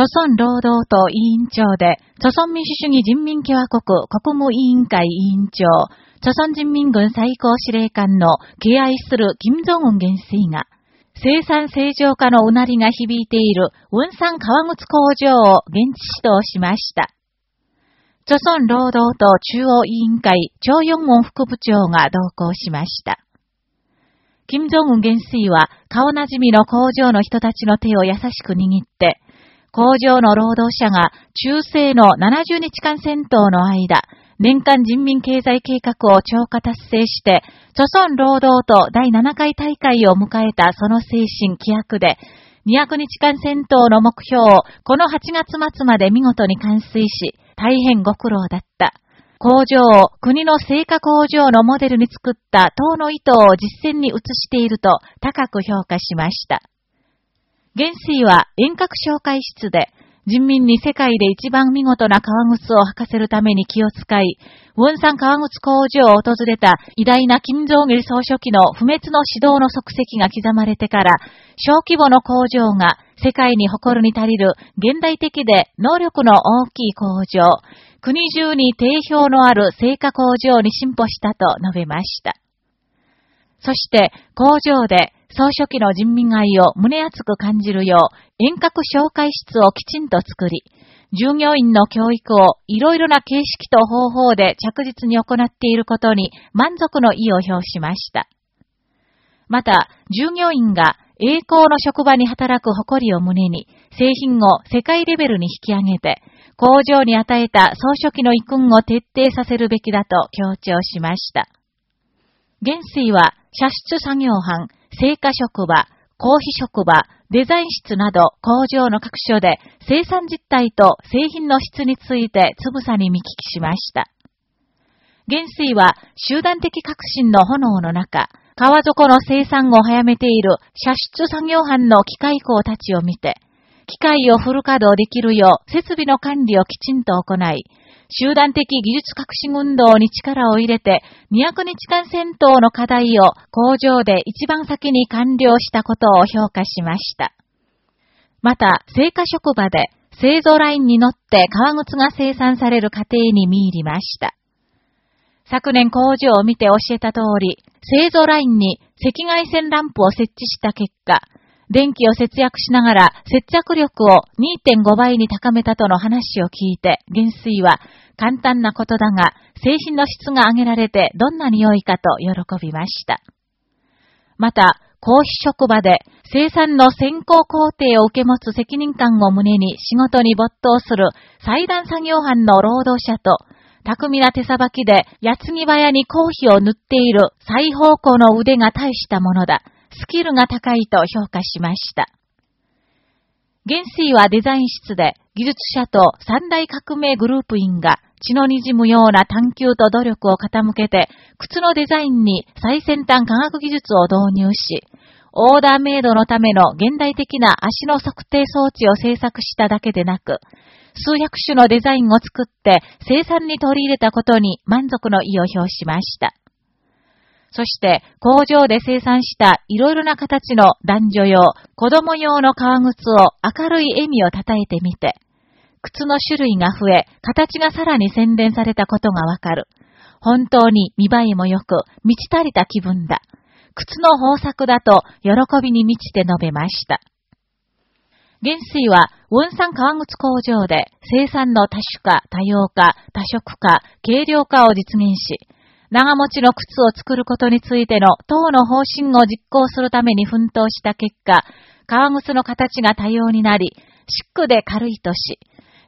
朝鮮労働党委員長で、朝鮮民主主義人民共和国国務委員会委員長、朝鮮人民軍最高司令官の敬愛する金正恩元帥が、生産正常化のうなりが響いている雲山川口工場を現地指導しました。朝鮮労働党中央委員会、張四門副部長が同行しました。金正恩元帥は顔なじみの工場の人たちの手を優しく握って、工場の労働者が中世の70日間戦闘の間、年間人民経済計画を超過達成して、著村労働党第7回大会を迎えたその精神規約で、200日間戦闘の目標をこの8月末まで見事に完遂し、大変ご苦労だった。工場を国の成果工場のモデルに作った党の意図を実践に移していると高く評価しました。元帥は遠隔紹介室で、人民に世界で一番見事な革靴を履かせるために気を使い、ウォンサン革靴工場を訪れた偉大な金正義総書記の不滅の指導の足跡が刻まれてから、小規模の工場が世界に誇るに足りる現代的で能力の大きい工場、国中に定評のある成果工場に進歩したと述べました。そして、工場で総書記の人民愛を胸熱く感じるよう、遠隔紹介室をきちんと作り、従業員の教育をいろいろな形式と方法で着実に行っていることに満足の意を表しました。また、従業員が栄光の職場に働く誇りを胸に、製品を世界レベルに引き上げて、工場に与えた総書記の遺訓を徹底させるべきだと強調しました。元帥は、射出作業班、成果職場、公費職場、デザイン室など工場の各所で生産実態と製品の質についてつぶさに見聞きしました。元帥は集団的革新の炎の中、川底の生産を早めている射出作業班の機械工たちを見て、機械をフル稼働できるよう設備の管理をきちんと行い、集団的技術革新運動に力を入れて、200日間戦闘の課題を工場で一番先に完了したことを評価しました。また、成果職場で製造ラインに乗って革靴が生産される過程に見入りました。昨年工場を見て教えた通り、製造ラインに赤外線ランプを設置した結果、電気を節約しながら接着力を2.5倍に高めたとの話を聞いて、元帥は簡単なことだが、製品の質が上げられてどんなに良いかと喜びました。また、公費職場で生産の先行工程を受け持つ責任感を胸に仕事に没頭する裁断作業班の労働者と、巧みな手さばきで矢継ぎ早にコーヒーを塗っている最方向の腕が大したものだ。スキルが高いと評価しました。元帥はデザイン室で技術者と三大革命グループ員が血の滲むような探求と努力を傾けて靴のデザインに最先端科学技術を導入し、オーダーメイドのための現代的な足の測定装置を製作しただけでなく、数百種のデザインを作って生産に取り入れたことに満足の意を表しました。そして工場で生産したいろいろな形の男女用、子供用の革靴を明るい笑みを叩いてみて、靴の種類が増え、形がさらに洗練されたことがわかる。本当に見栄えも良く、満ち足りた気分だ。靴の豊作だと喜びに満ちて述べました。元帥は、ウォンサン革靴工場で生産の多種化、多様化、多色化、軽量化を実現し、長持ちの靴を作ることについての党の方針を実行するために奮闘した結果、革靴の形が多様になり、シックで軽いとし、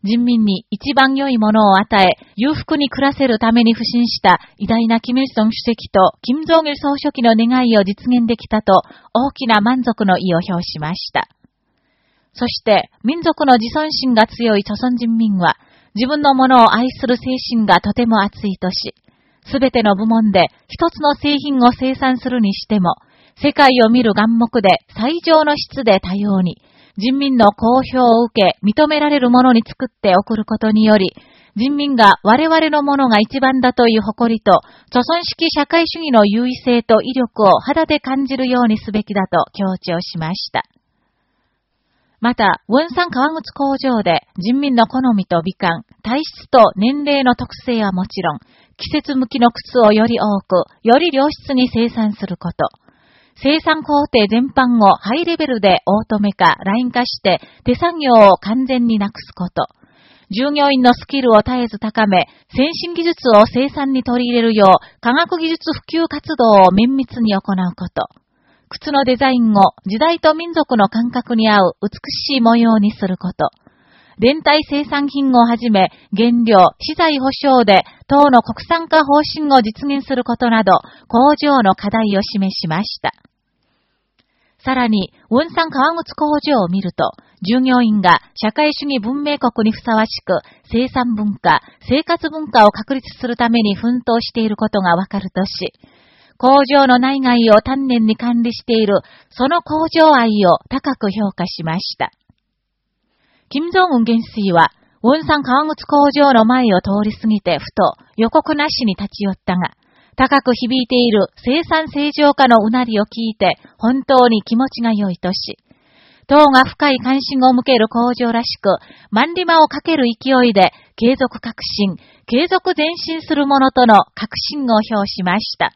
人民に一番良いものを与え、裕福に暮らせるために不信した偉大なキム・イルソン主席とキム・ジョン・ル総書記の願いを実現できたと大きな満足の意を表しました。そして、民族の自尊心が強い朝鮮人民は、自分のものを愛する精神がとても熱いとし、すべての部門で一つの製品を生産するにしても、世界を見る眼目で最上の質で多様に、人民の公表を受け、認められるものに作って送ることにより、人民が我々のものが一番だという誇りと、著存式社会主義の優位性と威力を肌で感じるようにすべきだと強調しました。また、ウォンサン川口工場で人民の好みと美観、体質と年齢の特性はもちろん、季節向きの靴をより多く、より良質に生産すること。生産工程全般をハイレベルでオートメ化、ライン化して手作業を完全になくすこと。従業員のスキルを絶えず高め、先進技術を生産に取り入れるよう、科学技術普及活動を綿密に行うこと。靴のデザインを時代と民族の感覚に合う美しい模様にすること。連帯生産品をはじめ、原料、資材保障で、党の国産化方針を実現することなど、工場の課題を示しました。さらに、ウォンサン川口工場を見ると、従業員が社会主義文明国にふさわしく生産文化、生活文化を確立するために奮闘していることがわかるとし、工場の内外を丹念に管理している、その工場愛を高く評価しました。金正恩元帥は、ウォンサン川口工場の前を通り過ぎてふと予告なしに立ち寄ったが、高く響いている生産正常化のうなりを聞いて本当に気持ちが良いとし、党が深い関心を向ける工場らしく、万里馬をかける勢いで継続革新、継続前進するものとの確信を表しました。